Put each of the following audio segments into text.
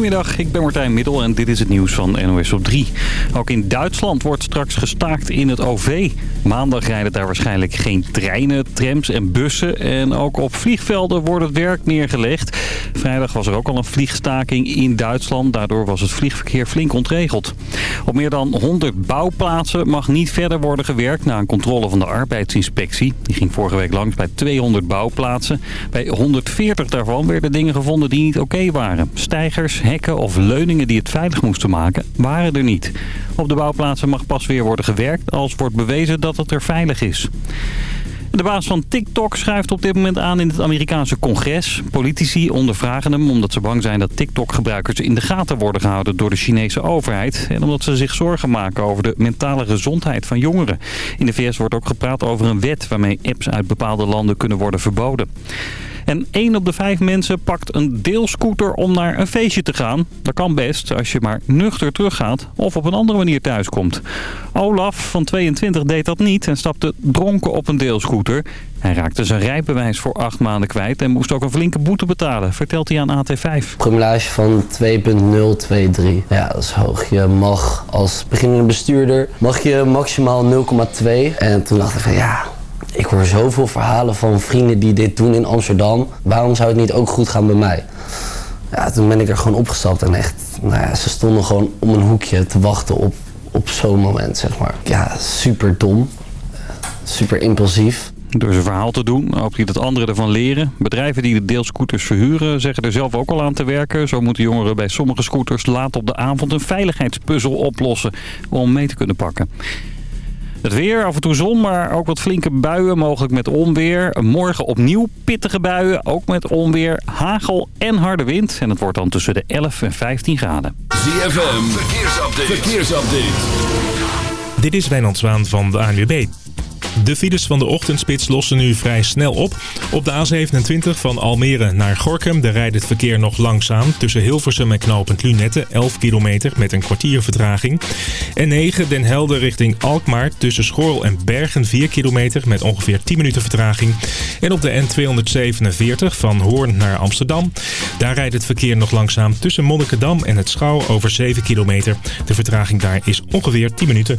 Goedemiddag, ik ben Martijn Middel en dit is het nieuws van NOS op 3. Ook in Duitsland wordt straks gestaakt in het OV. Maandag rijden daar waarschijnlijk geen treinen, trams en bussen. En ook op vliegvelden wordt het werk neergelegd. Vrijdag was er ook al een vliegstaking in Duitsland. Daardoor was het vliegverkeer flink ontregeld. Op meer dan 100 bouwplaatsen mag niet verder worden gewerkt... na een controle van de arbeidsinspectie. Die ging vorige week langs bij 200 bouwplaatsen. Bij 140 daarvan werden dingen gevonden die niet oké waren. Stijgers, hekken of leuningen die het veilig moesten maken, waren er niet. Op de bouwplaatsen mag pas weer worden gewerkt als wordt bewezen dat het er veilig is. De baas van TikTok schuift op dit moment aan in het Amerikaanse congres. Politici ondervragen hem omdat ze bang zijn dat TikTok-gebruikers in de gaten worden gehouden door de Chinese overheid. En omdat ze zich zorgen maken over de mentale gezondheid van jongeren. In de VS wordt ook gepraat over een wet waarmee apps uit bepaalde landen kunnen worden verboden. En 1 op de 5 mensen pakt een deelscooter om naar een feestje te gaan. Dat kan best als je maar nuchter teruggaat of op een andere manier thuiskomt. Olaf van 22 deed dat niet en stapte dronken op een deelscooter. Hij raakte zijn rijbewijs voor acht maanden kwijt en moest ook een flinke boete betalen, vertelt hij aan AT5. Promillage van 2.023. Ja, dat is hoog. Je mag als beginnende bestuurder mag je maximaal 0,2. En toen dacht ik van ja, ik hoor zoveel verhalen van vrienden die dit doen in Amsterdam. Waarom zou het niet ook goed gaan bij mij? Ja, toen ben ik er gewoon opgestapt en echt, nou ja, ze stonden gewoon om een hoekje te wachten op, op zo'n moment, zeg maar. Ja, super dom. Super impulsief. Door zijn verhaal te doen hoopt hij dat anderen ervan leren. Bedrijven die de deelscooters verhuren zeggen er zelf ook al aan te werken. Zo moeten jongeren bij sommige scooters laat op de avond een veiligheidspuzzel oplossen om mee te kunnen pakken. Het weer, af en toe zon, maar ook wat flinke buien, mogelijk met onweer. Morgen opnieuw pittige buien, ook met onweer, hagel en harde wind. En het wordt dan tussen de 11 en 15 graden. ZFM, verkeersupdate. verkeersupdate. Dit is Wijnand Zwaan van de ANWB. De files van de ochtendspits lossen nu vrij snel op. Op de A27 van Almere naar Gorkum daar rijdt het verkeer nog langzaam. Tussen Hilversum en knooppunt Lunette 11 kilometer met een kwartier vertraging. En 9 Den Helder richting Alkmaar tussen Schorl en Bergen 4 kilometer met ongeveer 10 minuten vertraging. En op de N247 van Hoorn naar Amsterdam. Daar rijdt het verkeer nog langzaam tussen Monnikendam en het Schouw over 7 kilometer. De vertraging daar is ongeveer 10 minuten.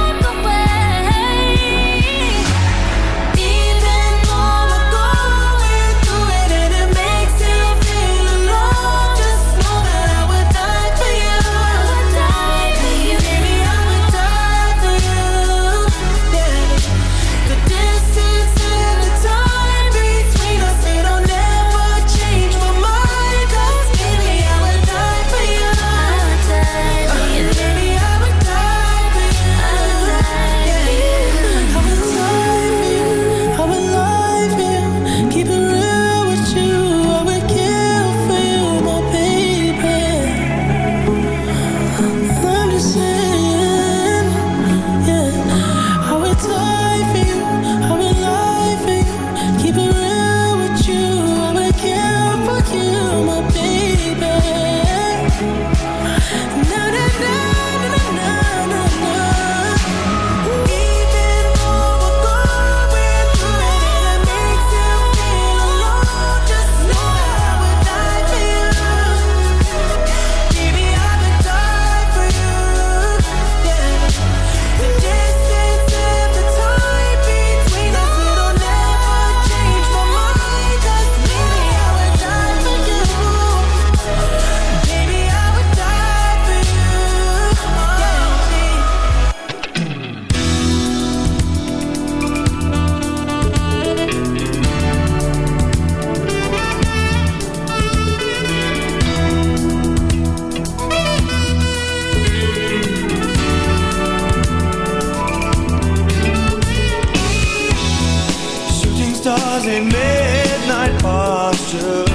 stars in midnight postures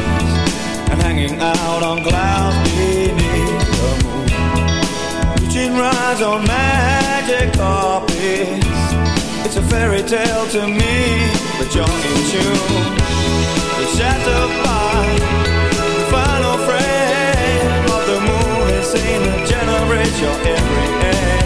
And hanging out on clouds beneath the moon. Reaching rides on magic carpets. It's a fairy tale to me, but you're in tune. The shattered by the final frame of the moon Is that generates your every end.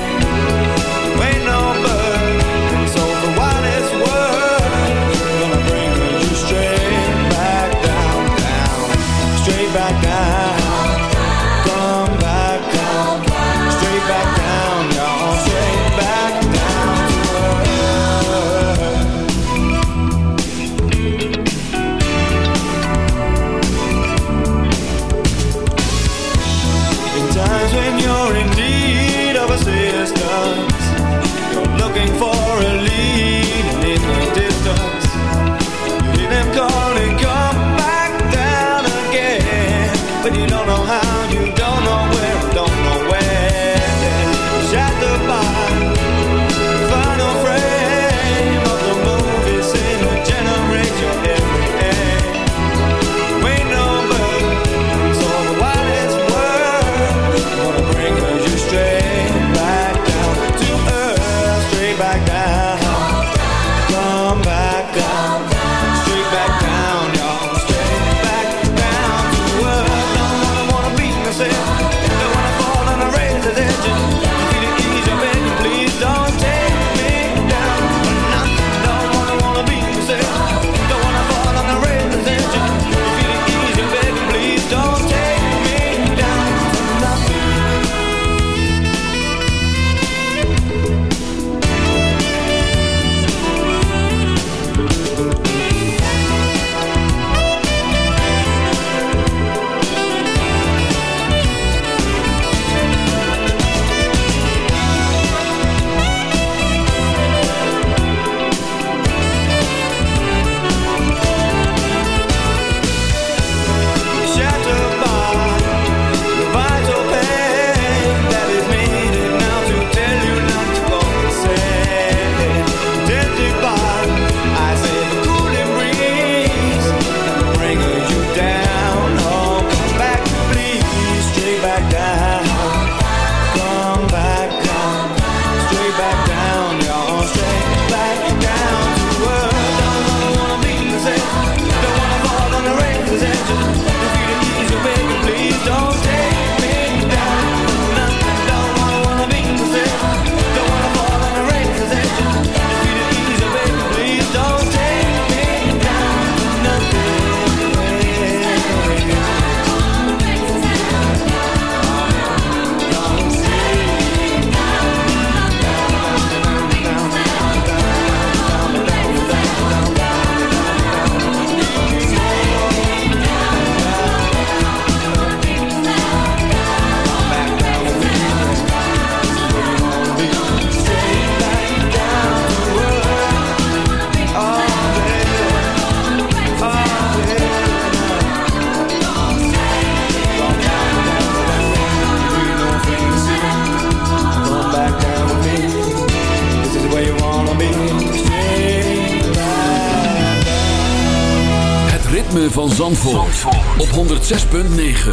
ritme van Zandvoort, op 106.9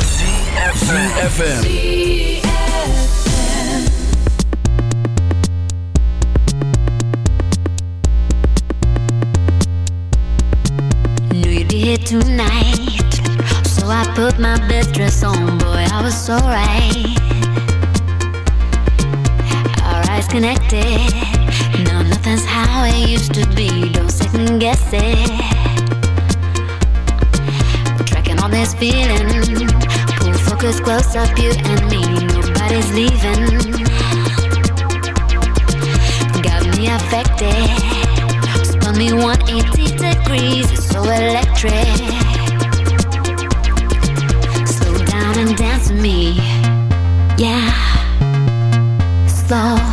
CFFM Knew you'd be here tonight. So I put my best dress on Boy, I was so right. Our eyes connected. Now nothing's how it used to be. Don't second guess it. this feeling. Pull focus close up, you and me. Nobody's leaving. Got me affected. Spun me 180 degrees. It's so electric. Slow down and dance with me. Yeah. Slow.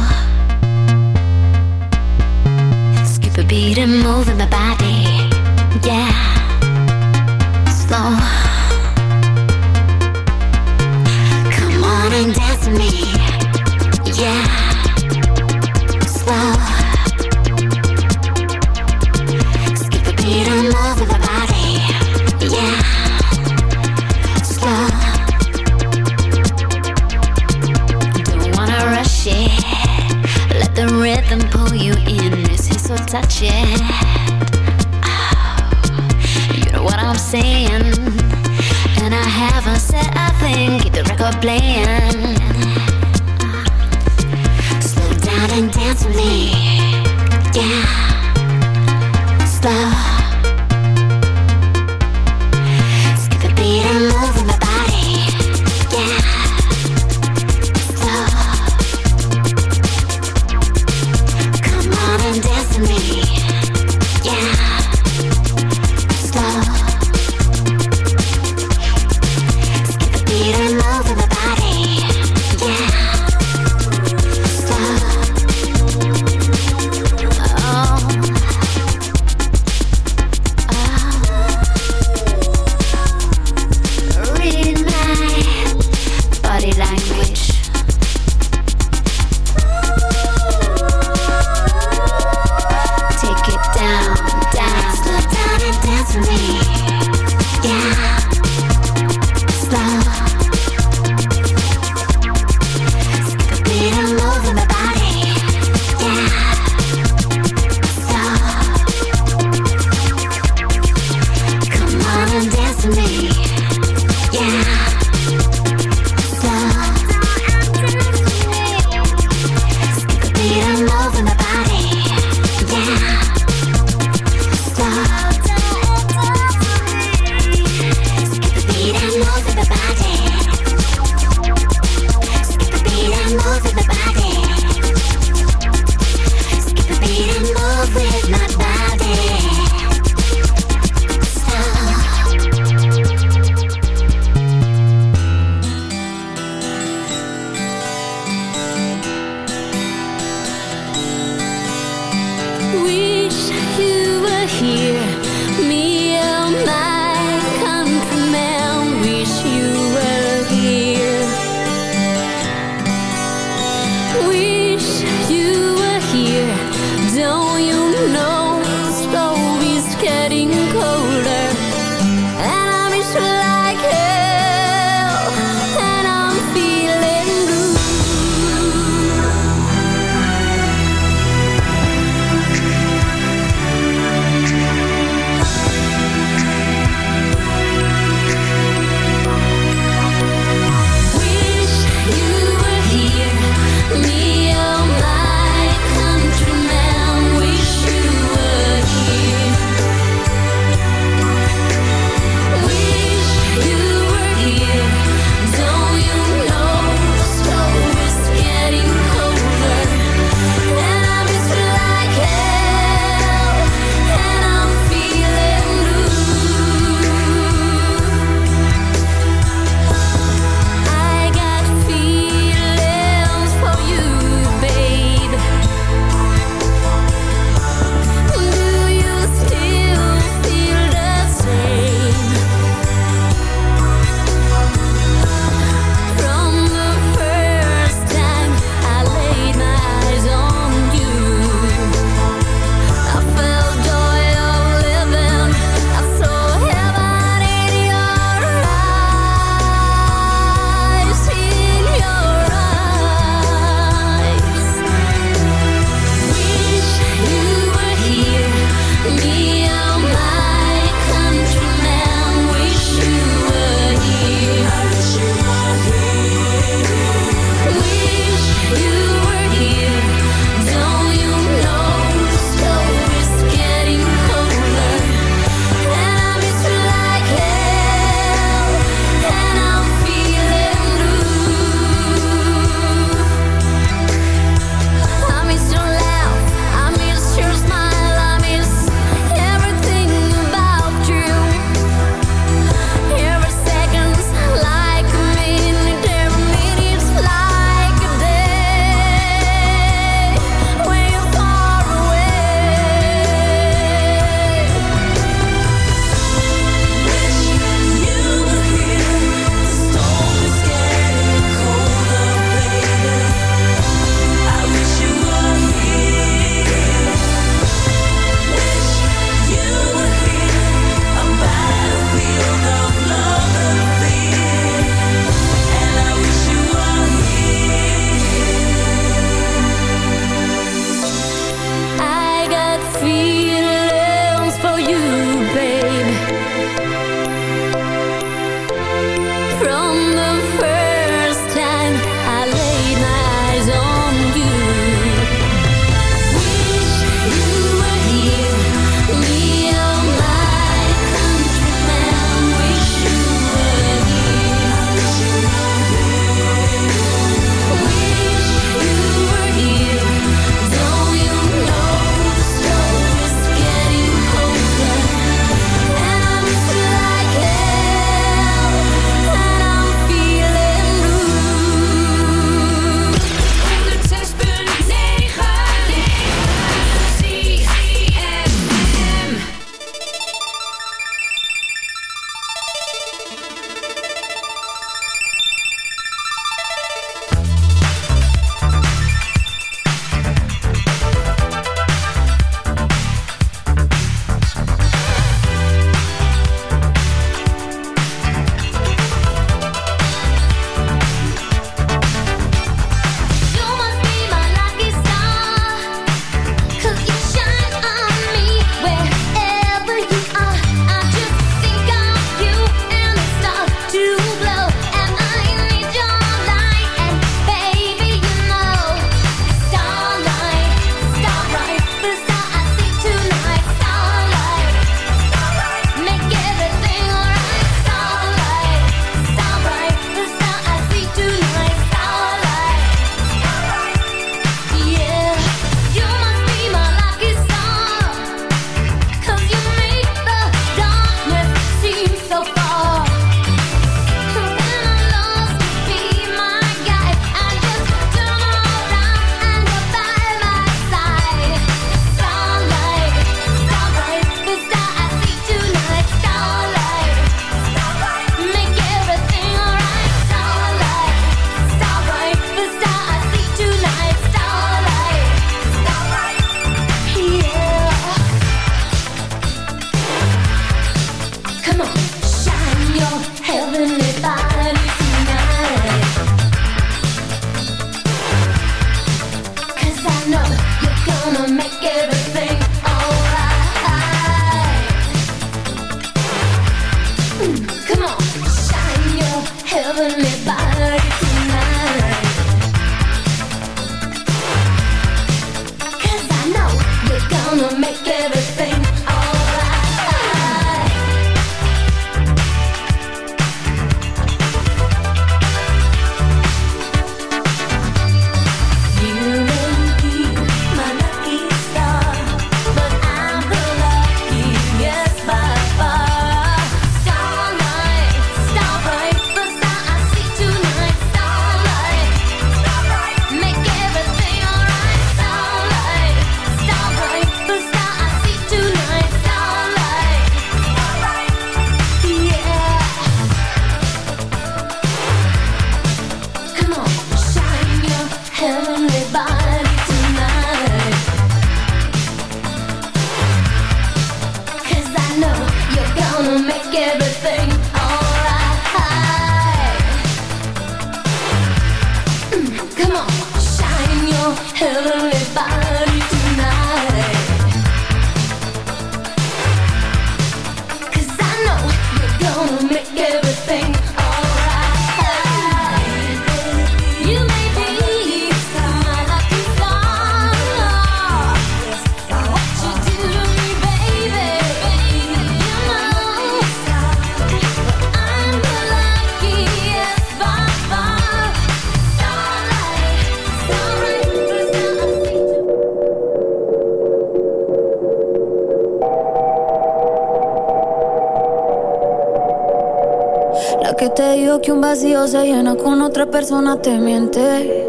persona te miente.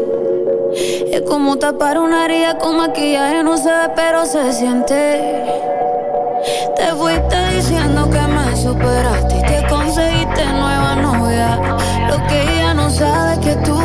Es como tapar una herida con maquillaje, no se ve, pero se siente. Te fuiste diciendo que me superaste y te conseguiste nueva novia. Lo que ella no sabe es que tú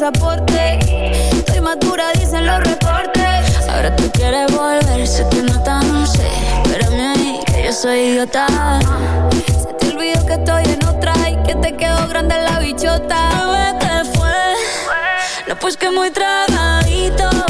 pasaporte. Estoy madura, dicen los reportes. Ahora tú quieres volver, sé que no tan sé. Espérame ahí, que yo soy idiota. Se te olvidó que estoy en otra y que te quedó grande la bichota. Bebé, te fue. No, pues que muy tragadito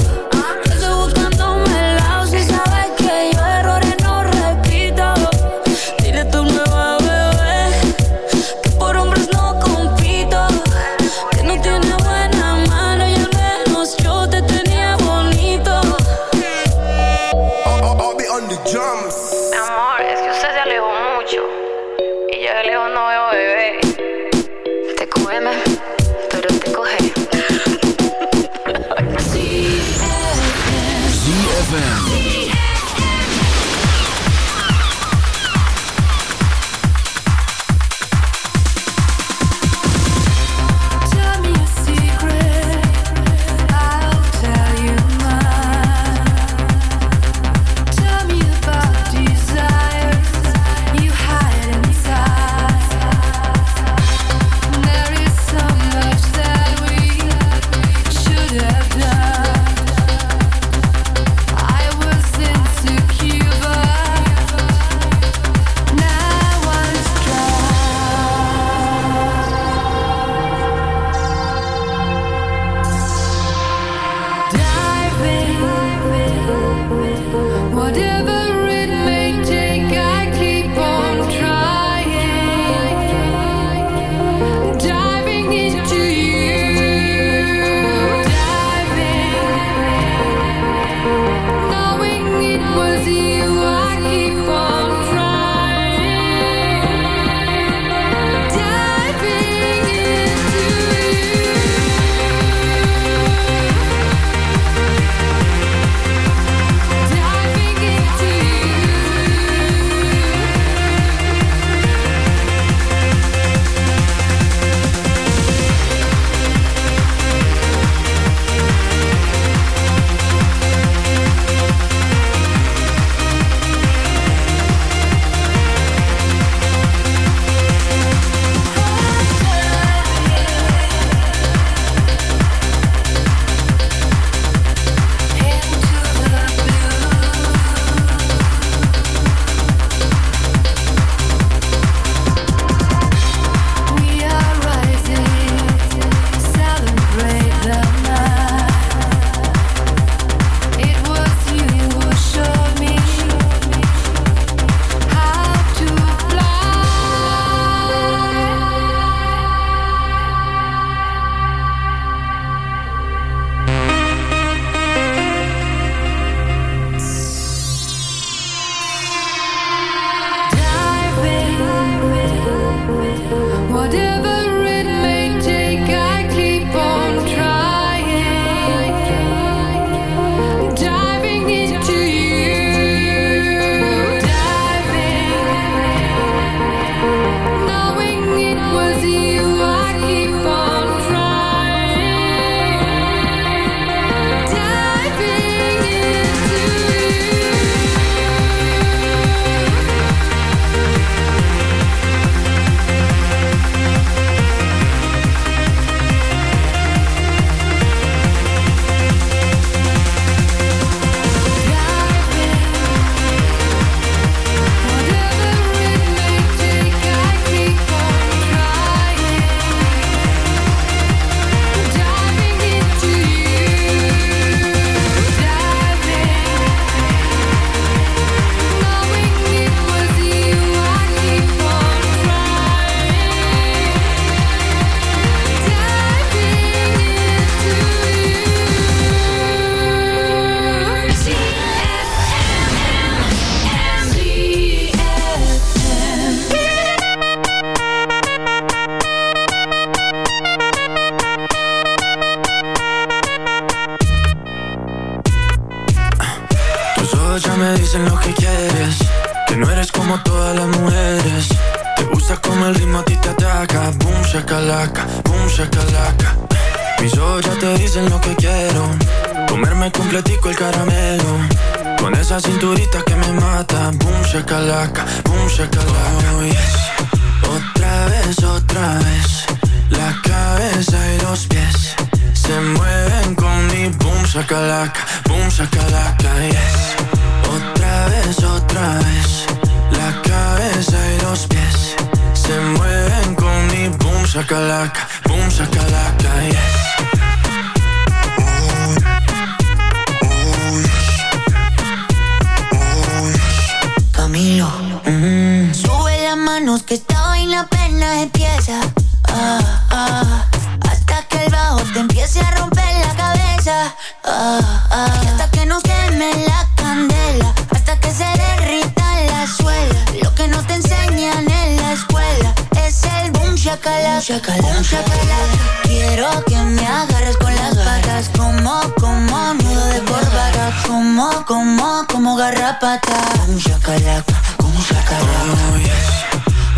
Como, como, como garrapata. Boom shakalaka, boom shakalaka. Oh, yes.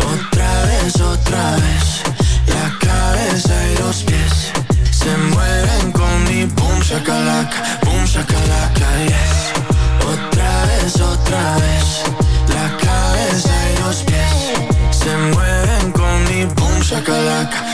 Otra vez, otra vez La cabeza y los pies Se mueven con mi boom shakalaka Boom shakalaka, yes Otra vez, otra vez La cabeza y los pies Se mueven con mi boom shakalaka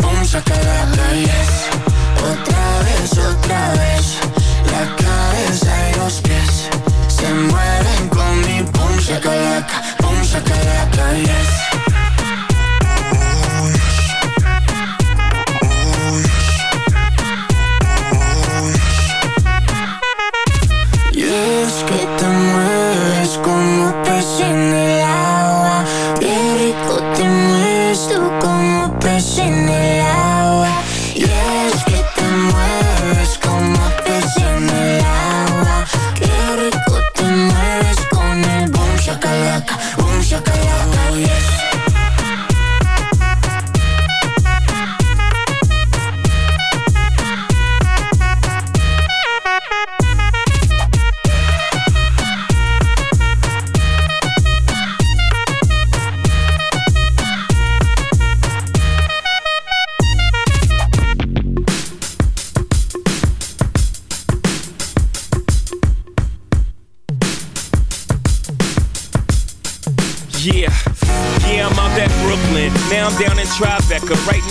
Boom shakalaka, yes Otra vez, otra vez. La cabeza y los pies Se mueven con mi boom shakalaka Boom shakalaka, yes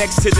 next to the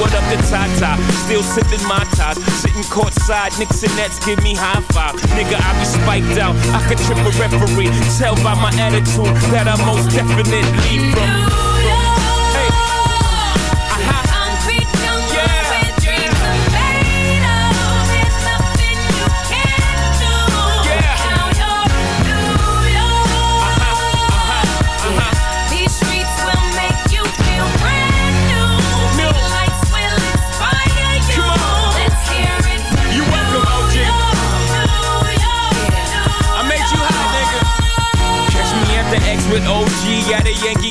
What up to Tata, still sipping my ties. Sitting courtside, Knicks and Nets give me high five. Nigga, I be spiked out, I could trip a referee. Tell by my attitude that I most definitely from. With OG at a Yankee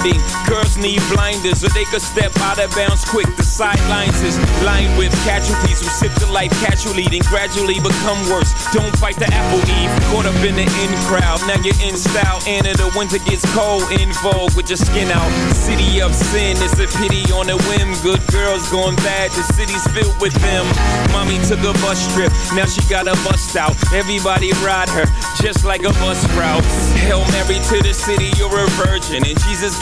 90. Girls need blinders so they could step out of bounds quick. The sidelines is lined with casualties who sip the life casually, then gradually become worse. Don't fight the apple eve. Caught up in the in crowd. Now you're in style. And the winter gets cold. In vogue with your skin out. City of sin. It's a pity on a whim. Good girls going bad. The city's filled with them. Mommy took a bus trip. Now she got a bust out. Everybody ride her just like a bus route. Hail Mary to the city. You're a virgin. And Jesus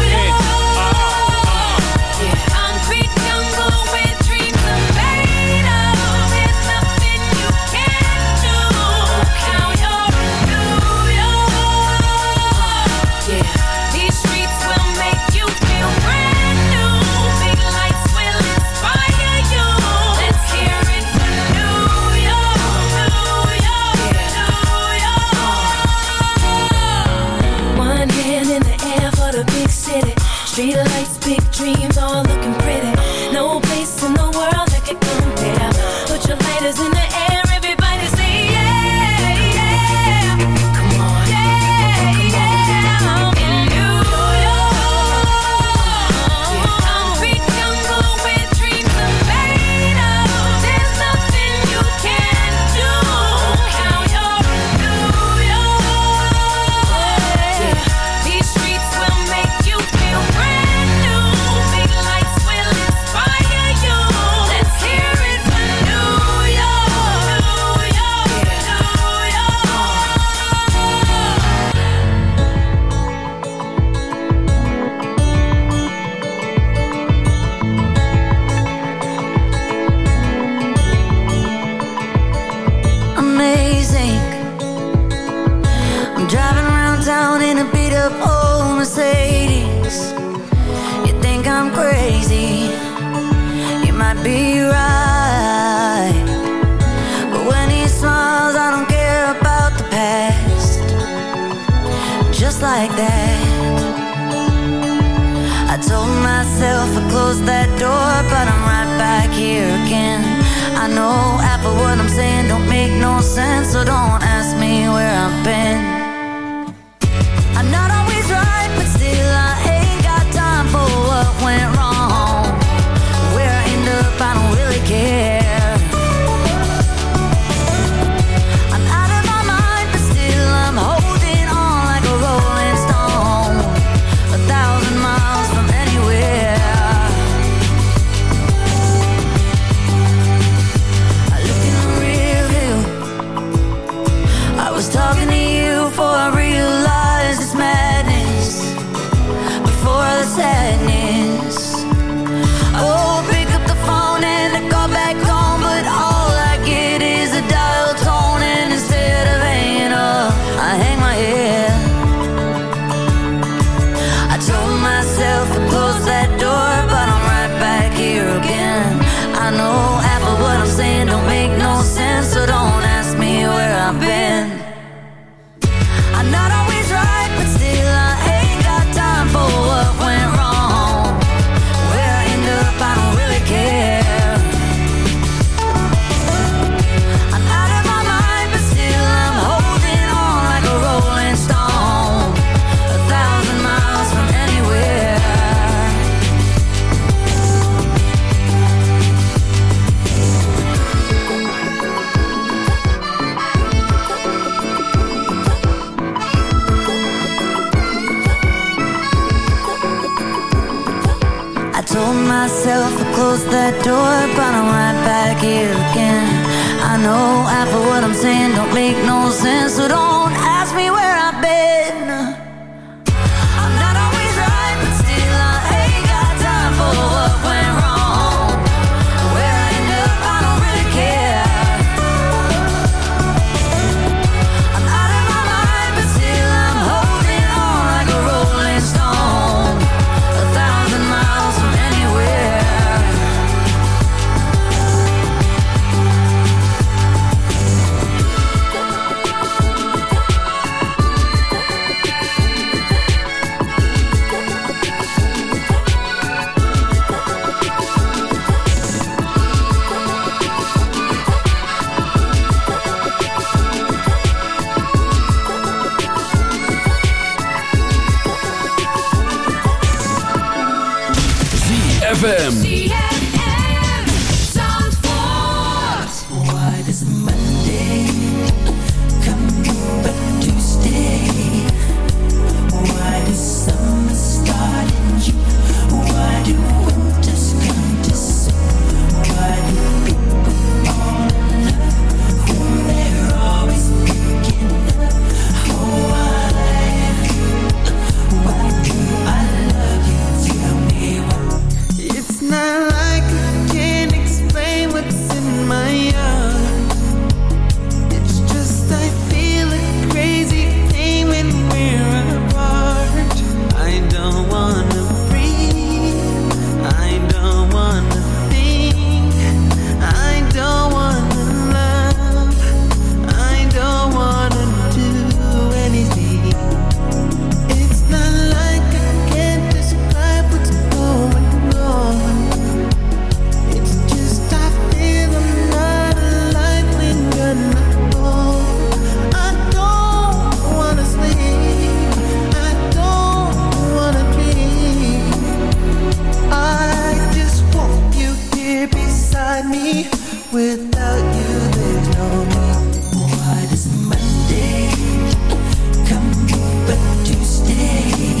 inside me. Without you, there's no me. Why does Monday come back to stay